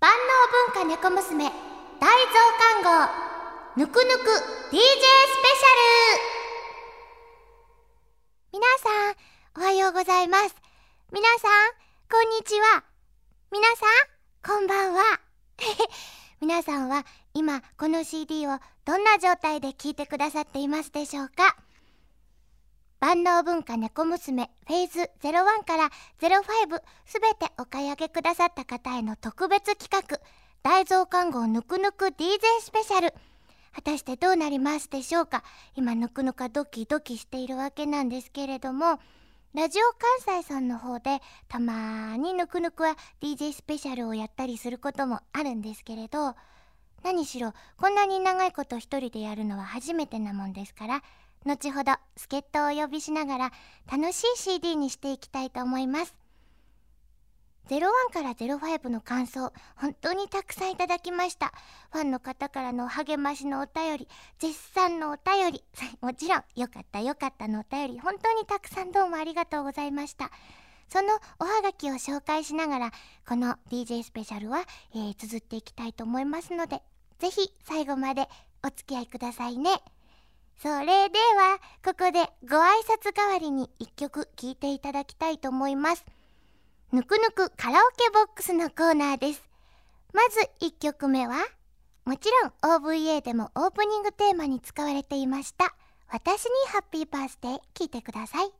万能文化猫娘大増刊号ぬくぬく DJ スペシャル。皆さんおはようございます。皆さんこんにちは。皆さんこんばんは。皆さんは今この CD をどんな状態で聴いてくださっていますでしょうか？万能文化猫娘フェーズ01から05すべてお買い上げくださった方への特別企画大増刊号ぬくぬく DJ スペシャル。果たしてどうなりますでしょうか？今ぬくぬかドキドキしているわけなんですけれどもラジオ関西さんの方でたまーにぬくぬくは DJ スペシャルをやったりすることもあるんですけれど何しろこんなに長いこと一人でやるのは初めてなもんですから後ほど助っ人をお呼びしながら楽しい CD にしていきたいと思います。01から05の感想本当にたくさんいただきました。ファンの方からの励ましのお便り絶賛のお便り もちろんよかったよかったのお便り本当にたくさんどうもありがとうございました。そのおはがきを紹介しながらこの DJ スペシャルは、えー、綴っていきたいと思いますのでぜひ最後までお付き合いくださいね。それではここでご挨拶代わりに一曲聴いていただきたいと思います。ぬくぬくカラオケボックスのコーナーです。まず1曲目はもちろん OVA でもオープニングテーマに使われていました私にハッピーバースデー聴いてください。